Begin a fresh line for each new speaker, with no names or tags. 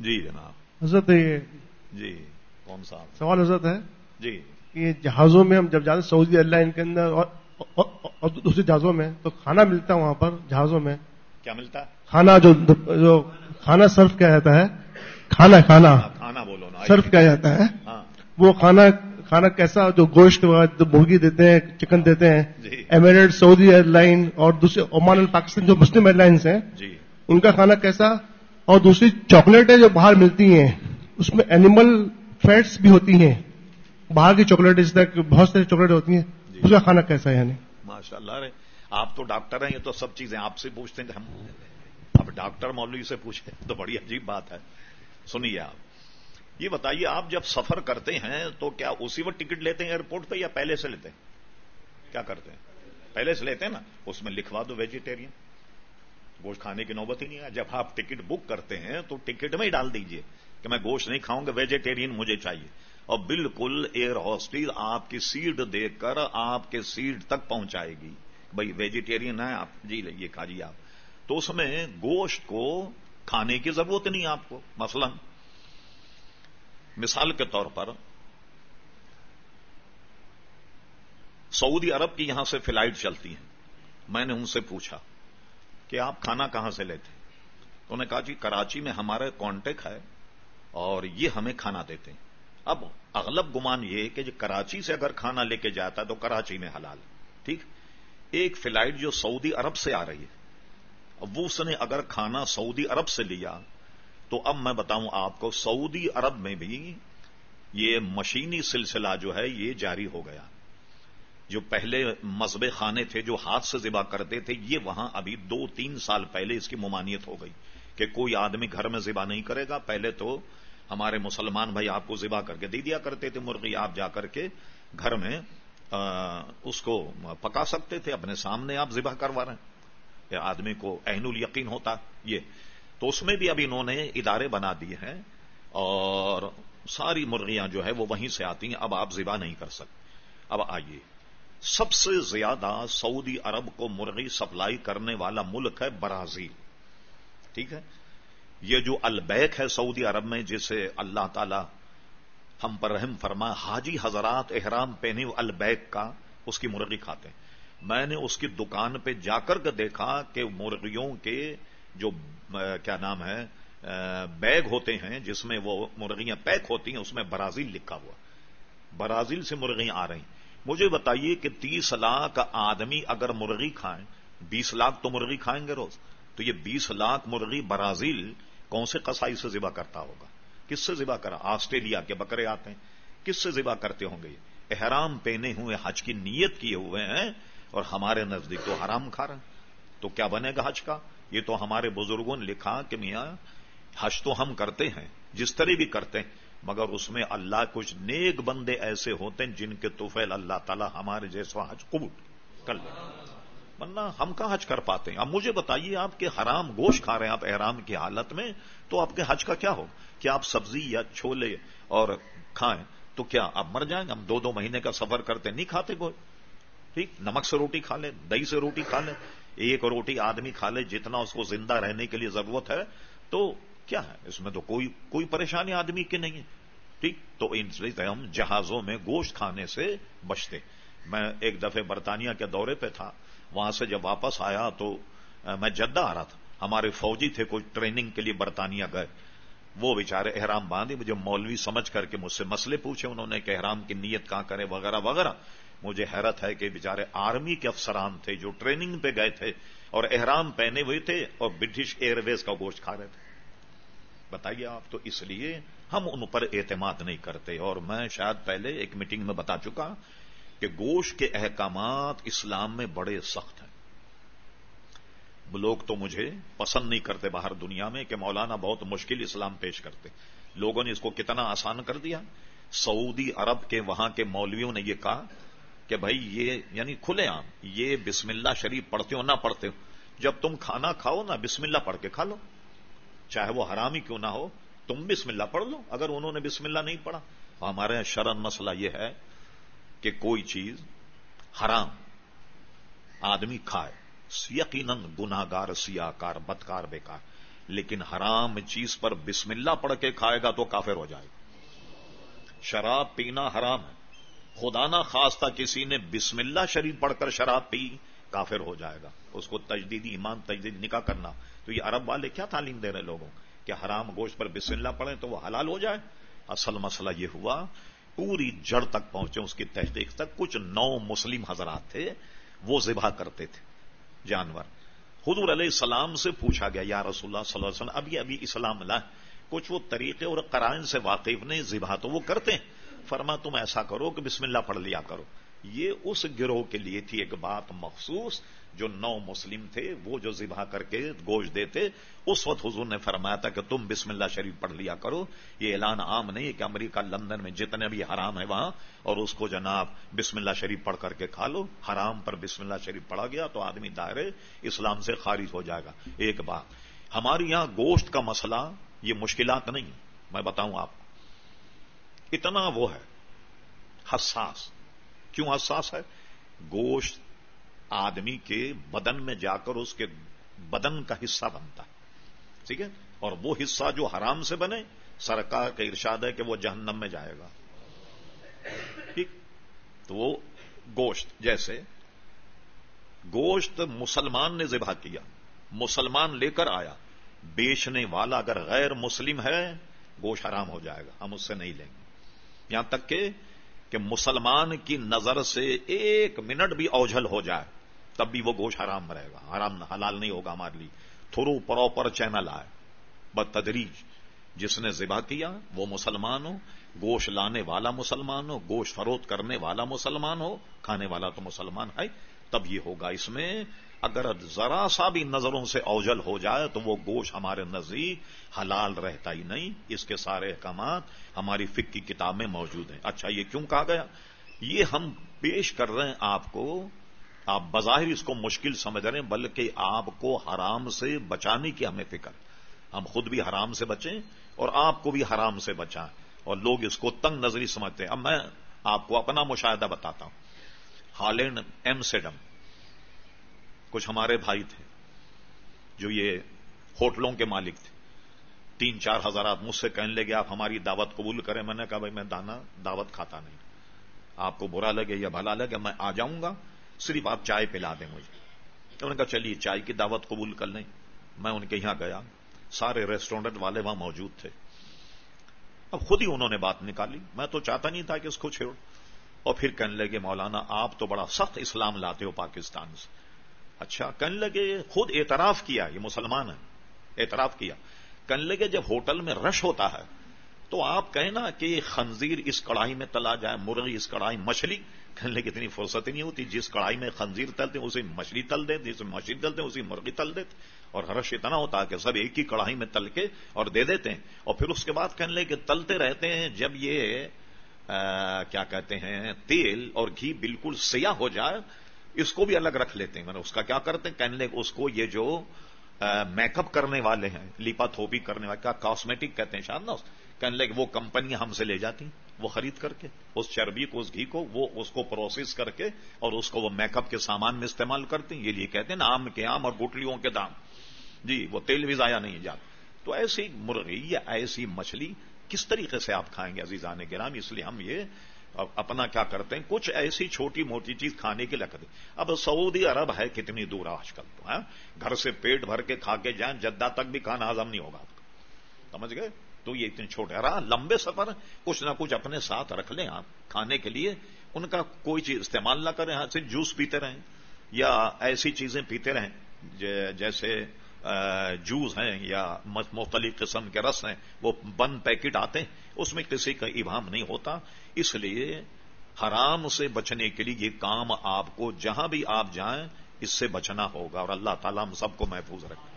جی جناب۔
حضرت یہ
جی کون سا؟
سوال حضرت ہے
جی۔
کہ جہازوں میں ہم جب جاتے ہیں سعودی اللہ ان کے اندر اور, اور, اور دوسرے جہازوں میں تو کھانا ملتا ہے وہاں پر جہازوں میں۔
کیا ملتا؟ ہے
کھانا جو جو کھانا سرف کیا جاتا ہے کھانا کھانا۔
ہاں، کھانا بولو نا۔
سرف کیا جاتا ہے۔
ہاں۔
وہ کھانا کھانا کیسا جو گوشت مرغی دیتے ہیں چکن دیتے ہیں۔
جی۔
ایمریٹ سعودی ایئر لائن اور دوسرے عمان پاکستان جو مسلم ایئر لائنس ہیں
جی۔
ان کا کھانا کیسا؟ اور دوسری چاکلیٹیں جو باہر ملتی ہیں اس میں اینیمل فیٹس بھی ہوتی ہیں۔ باہر کی چاکلیٹ جس طرح بہت ساری چاکلیٹ ہوتی ہیں
جی۔
اس کا کھانا کیسا ہے یعنی؟
ماشاء اللہ آپ تو ڈاکٹر ہیں یہ تو سب چیزیں آپ سے پوچھتے ہیں ہم اب ڈاکٹر مولوی سے پوچھیں تو بڑی عجیب بات ہے۔ سنیے آپ یہ بتائیے آپ جب سفر کرتے ہیں تو کیا اسی وقت ٹکٹ لیتے ہیں ایئرپورٹ پہ یا پہلے سے لیتے ہیں؟ کیا کرتے ہیں؟ پہلے سے لیتے ہیں نا؟ اس میں لکھوا دو ویجیٹیرین۔ گوشت کھانے کی نوبت ہی نہیں ہے۔ جب آپ ٹکٹ بک کرتے ہیں تو ٹکٹ میں ہی ڈال دیجیے کہ میں گوشت نہیں کھاؤں گا ویجیٹیرین مجھے چاہیے۔ اور بالکل ایئر ہاسٹل آپ کی سیٹ دیکھ کر آپ کے سیٹ تک پہنچائے گی۔ بھائی ویجیٹیرین ہے آپ۔ جی لئیے کھاجیے آپ۔ تو اس میں گوشت کو کھانے کی ضرورت نہیں آپ کو۔ مثلا، مثال کے طور پر سعودی عرب کی یہاں سے فلائٹ چلتی ہیں۔ میں نے ان سے پوچھا کہ آپ کھانا کہاں سے لیتے تو انہوں نے کہا جی کراچی میں ہمارا کانٹیکٹ ہے اور یہ ہمیں کھانا دیتے ہیں. اب اغلب گمان یہ کہ جو کراچی سے اگر کھانا لے کے جاتا ہے تو کراچی میں حلال ٹھیک؟ ایک فلائٹ جو سعودی عرب سے آ رہی ہے، اب وہ اس نے اگر کھانا سعودی عرب سے لیا تو اب میں بتاؤں آپ کو، سعودی عرب میں بھی یہ مشینی سلسلہ جو ہے یہ جاری ہو گیا۔ جو پہلے مذہب خانے تھے، جو ہاتھ سے ذبح کرتے تھے، یہ وہاں ابھی دو تین سال پہلے اس کی ممانعت ہو گئی کہ کوئی آدمی گھر میں ذبح نہیں کرے گا۔ پہلے تو ہمارے مسلمان بھائی آپ کو ذبح کر کے دے دیا کرتے تھے، مرغی آپ جا کر کے گھر میں اس کو پکا سکتے تھے، اپنے سامنے آپ ذبح کروا رہے ہیں۔ کہ آدمی کو عین الیقین ہوتا یہ۔ تو اس میں بھی اب انہوں نے ادارے بنا دیے ہیں اور ساری مرغیاں جو ہے وہ وہیں سے آتی ہیں۔ اب آپ ذبح نہیں کر سکتے۔ اب آئیے۔ سب سے زیادہ سعودی عرب کو مرغی سپلائی کرنے والا ملک ہے برازیل۔ ٹھیک ہے؟ یہ جو البیک ہے سعودی عرب میں، جسے اللہ تعالی ہم پر رحم فرما حاجی حضرات احرام پہنے البیک کا اس کی مرغی کھاتے ہیں۔ میں نے اس کی دکان پہ جا کر کے دیکھا کہ مرغیوں کے جو، کیا نام ہے، بیگ ہوتے ہیں، جس میں وہ مرغیاں پیک ہوتی ہیں، اس میں برازیل لکھا ہوا۔ برازیل سے مرغیاں آ رہی ہیں۔ مجھے بتائیے کہ تیس لاکھ آدمی اگر مرغی کھائیں، بیس لاکھ تو مرغی کھائیں گے روز، تو یہ بیس لاکھ مرغی برازیل کون سے قصائی سے ذبح کرتا ہوگا؟ کس سے ذبح کرا؟ آسٹریلیا کے بکرے آتے ہیں۔ کس سے ذبح کرتے ہوں گے؟ احرام پہنے ہوئے، حج کی نیت کیے ہوئے ہیں اور ہمارے نزدیک تو حرام کھا رہے ہیں۔ تو کیا بنے گا حج کا؟ یہ تو ہمارے بزرگوں نے لکھا کہ میاں، حج تو ہم کرتے ہیں، جس طرح بھی کرتے ہیں۔ مگر اس میں اللہ کچھ نیک بندے ایسے ہوتے ہیں جن کے توفیل اللہ تعالی ہمارے جیسا حج قبول کر لیں ورنہ ہم کہاں حج کر پاتے ہیں؟ اب مجھے بتائیے آپ کے حرام گوشت کھا رہے ہیں آپ احرام کی حالت میں، تو آپ کے حج کا کیا ہو؟ کیا آپ سبزی یا چھولے اور کھائیں تو کیا آپ مر جائیں گے؟ ہم دو دو مہینے کا سفر کرتے نہیں کھاتے کوئی؟ ٹھیک، نمک سے روٹی کھا لیں، دہی سے روٹی کھا لیں، ایک روٹی آدمی کھا لے، جتنا اس کو زندہ رہنے کے لیے ضرورت ہے، تو کیا ہے؟ اس میں تو کوئی کوئی پریشانی آدمی کی نہیں ہے۔ ٹھیک؟ تو ان سے ہم جہازوں میں گوشت کھانے سے بچتے۔ میں ایک دفعہ برطانیہ کے دورے پہ تھا۔ وہاں سے جب واپس آیا تو میں جدہ آ رہا تھا۔ ہمارے فوجی تھے، کوئی ٹریننگ کے لیے برطانیہ گئے۔ وہ بےچارے احرام باندھے، مجھے مولوی سمجھ کر کے مجھ سے مسئلے پوچھے۔ انہوں نے کہ احرام کی نیت کہاں کرے، وغیرہ وغیرہ۔ مجھے حیرت ہے کہ بےچارے آرمی کے افسران تھے جو ٹریننگ پہ گئے تھے اور احرام پہنے ہوئے تھے اور برٹش ایئر ویز کا گوشت کھا رہے تھے۔ بتائیے آپ، تو اس لیے ہم ان پر اعتماد نہیں کرتے۔ اور میں شاید پہلے ایک میٹنگ میں بتا چکا کہ گوشت کے احکامات اسلام میں بڑے سخت ہیں۔ لوگ تو مجھے پسند نہیں کرتے باہر دنیا میں کہ مولانا بہت مشکل اسلام پیش کرتے۔ لوگوں نے اس کو کتنا آسان کر دیا۔ سعودی عرب کے وہاں کے مولویوں نے یہ کہا کہ بھائی یہ یعنی کھلے عام، یہ بسم اللہ شریف پڑھتے ہو نہ پڑھتے ہو۔ جب تم کھانا کھاؤ نا، بسم اللہ پڑھ کے کھا لو۔ چاہے وہ حرامی کیوں نہ ہو، تم بسم اللہ پڑھ لو، اگر انہوں نے بسم اللہ نہیں پڑھا۔ ہمارے یہاں شرن مسئلہ یہ ہے کہ کوئی چیز حرام آدمی کھائے۔ یقیناً گناگار سیاکار بدکار، بیکار۔ لیکن حرام چیز پر بسم اللہ پڑھ کے کھائے گا تو کافر ہو جائے گا۔ شراب پینا حرام ہے۔ خدا نہ خاص تھا کسی نے بسم اللہ شریف پڑھ کر شراب پی کافر ہو جائے گا۔ اس کو تجدیدی ایمان تجدید نکاح کرنا۔ تو یہ عرب والے کیا تعلیم دے رہے لوگوں؟ کہ حرام گوشت پر بسم اللہ پڑھیں تو وہ حلال ہو جائے۔ اصل مسئلہ یہ ہوا، پوری جڑ تک پہنچے، اس کی تحقیق تک کچھ نو مسلم حضرات تھے، وہ ذبح کرتے تھے جانور۔ حضور علیہ السلام سے پوچھا گیا، یا رسول اللہ صلی اللہ علیہ وسلم، ابھی ابھی اسلام لا۔ کچھ وہ طریقے اور قرائن سے واقف نہیں، ذبح تو وہ کرتے ہیں۔ فرما، تم ایسا کرو کہ بسم اللہ پڑھ لیا کرو۔ یہ اس گروہ کے لیے تھی ایک بات مخصوص جو نو مسلم تھے، وہ جو ذبح کر کے گوشت دیتے، اس وقت حضور نے فرمایا تھا کہ تم بسم اللہ شریف پڑھ لیا کرو، یہ اعلان عام نہیں ہے کہ امریکہ، لندن میں جتنے بھی حرام ہے وہاں، اور اس کو جناب بسم اللہ شریف پڑھ کر کے کھا لو، حرام پر بسم اللہ شریف پڑھا گیا تو آدمی دائرے اسلام سے خارج ہو جائے گا۔ ایک بات ہماری یہاں گوشت کا مسئلہ، یہ مشکلات نہیں، میں بتاؤں آپ اتنا وہ ہے، حساس۔ کیوں حساس ہے؟ گوشت آدمی کے بدن میں جا کر اس کے بدن کا حصہ بنتا ہے۔ ٹھیک ہے؟ اور وہ حصہ جو حرام سے بنے، سرکار کا ارشاد ہے کہ وہ جہنم میں جائے گا۔ ٹھیک؟ تو وہ گوشت، جیسے گوشت مسلمان نے ذبح کیا، مسلمان لے کر آیا۔ بیچنے والا اگر غیر مسلم ہے، گوشت حرام ہو جائے گا، ہم اس سے نہیں لیں گے۔ یہاں تک کہ کہ مسلمان کی نظر سے ایک منٹ بھی اوجھل ہو جائے، تب بھی وہ گوشت حرام رہے گا۔ حرام حلال نہیں ہوگا ہمارے لیے۔ تھرو پراپر چینل آئے۔ بدتدریج۔ جس نے ذبح کیا، وہ مسلمان ہو۔ گوشت لانے والا مسلمان ہو۔ گوشت فروخت کرنے والا مسلمان ہو۔ کھانے والا تو مسلمان ہے۔ تب یہ ہوگا اس میں اگر ذرا سا بھی نظروں سے اوجل ہو جائے تو وہ گوشت ہمارے نزدیک حلال رہتا ہی نہیں۔ اس کے سارے احکامات ہماری فک کی کتاب میں موجود ہیں۔ اچھا یہ کیوں کہا گیا؟ یہ ہم پیش کر رہے ہیں آپ کو۔ آپ بظاہر اس کو مشکل سمجھ رہے ہیں، بلکہ آپ کو حرام سے بچانے کی ہمیں فکر۔ ہم خود بھی حرام سے بچیں اور آپ کو بھی حرام سے بچائیں۔ اور لوگ اس کو تنگ نظری سمجھتے ہیں۔ اب میں آپ کو اپنا مشاہدہ بتاتا ہوں۔ ہالینڈ ایم سیڈم کچھ ہمارے بھائی تھے، جو یہ ہوٹلوں کے مالک تھے۔ تین چار ہزارات مجھ سے کہنے لگے، آپ ہماری دعوت قبول کریں۔ میں نے کہا، بھائی، میں دانا دعوت کھاتا نہیں۔ آپ کو برا لگے یا بھلا لگے، میں آ جاؤں گا۔ صرف آپ چائے پلا دیں مجھے۔ انہوں نے کہا، چلیے، چائے کی دعوت قبول کر لیں۔ میں ان کے یہاں گیا۔ سارے ریسٹورینٹ والے وہاں موجود تھے۔ اب خود ہی انہوں نے بات نکالی۔ میں تو چاہتا نہیں تھا کہ اس کو چھیڑ اور پھر کہنے لگے، مولانا، آپ تو بڑا سخت اسلام لاتے ہو پاکستان سے۔ اچھا کہنے لگے خود اعتراف کیا، یہ مسلمان ہے اعتراف کیا۔ کہنے لگے جب ہوٹل میں رش ہوتا ہے تو آپ کہیں نا کہ خنزیر اس کڑھائی میں تلا جائے، مرغی اس کڑھائی، مچھلی۔ کہنے لگے اتنی فرصت ہی نہیں ہوتی، جس کڑھائی میں خنزیر تلتے اسے مچھلی تل دیتے جس مچھلی تلتے اسی مرغی تل دیتے اور رش اتنا ہوتا ہے کہ سب ایک ہی کڑھائی میں تل کے اور دے دیتے ہیں۔ اور پھر اس کے بعد کہنے لگے کہ تلتے رہتے ہیں جب یہ کیا کہتے ہیں، تیل اور گھی بالکل سیاہ ہو جائے اس کو بھی الگ رکھ لیتے ہیں۔ مطلب اس کا کیا کرتے ہیں؟ کہنے اس کو یہ جو میک اپ کرنے والے ہیں لیپا تھوپی کرنے والے، کیا کاسمیٹک کہتے ہیں؟ شاید نا کہنے لگے وہ کمپنیاں ہم سے لے جاتی وہ خرید کر کے، اس چربی کو، اس گھی کو، وہ اس کو پروسیس کر کے اور اس کو وہ میک اپ کے سامان میں استعمال کرتے ہیں۔ یہ لیے کہتے ہیں نا، آم کے آم اور گٹلیوں کے دام۔ جی وہ تیل بھی ضائع نہیں جاتا۔ تو ایسی مرغی یا ایسی مچھلی کس طریقے سے آپ کھائیں گے عزیزان گرام اس لیے ہم یہ اپنا کیا کرتے ہیں؟ کچھ ایسی چھوٹی موٹی چیز کھانے کی لگتی اب سعودی عرب ہے کتنی دور آج کل تو ہاں؟ گھر سے پیٹ بھر کے کھا کے جائیں، جدہ تک بھی کھانا ہزم نہیں ہوگا آپ کا۔ سمجھ گئے؟ تو یہ اتنے چھوٹے رہا لمبے سفر، کچھ نہ کچھ اپنے ساتھ رکھ لیں آپ کھانے کے لیے۔ ان کا کوئی چیز استعمال نہ کریں ہاتھ سے جوس پیتے رہیں یا ایسی چیزیں پیتے رہیں جیسے جوس ہیں یا مختلف قسم کے رس ہیں، وہ بند پیکٹ آتے ہیں، اس میں کسی کا ابہام نہیں ہوتا۔ اس لیے حرام سے بچنے کے لیے یہ کام آپ کو جہاں بھی آپ جائیں، اس سے بچنا ہوگا اور اللہ تعالیٰ ہم سب کو محفوظ رکھیں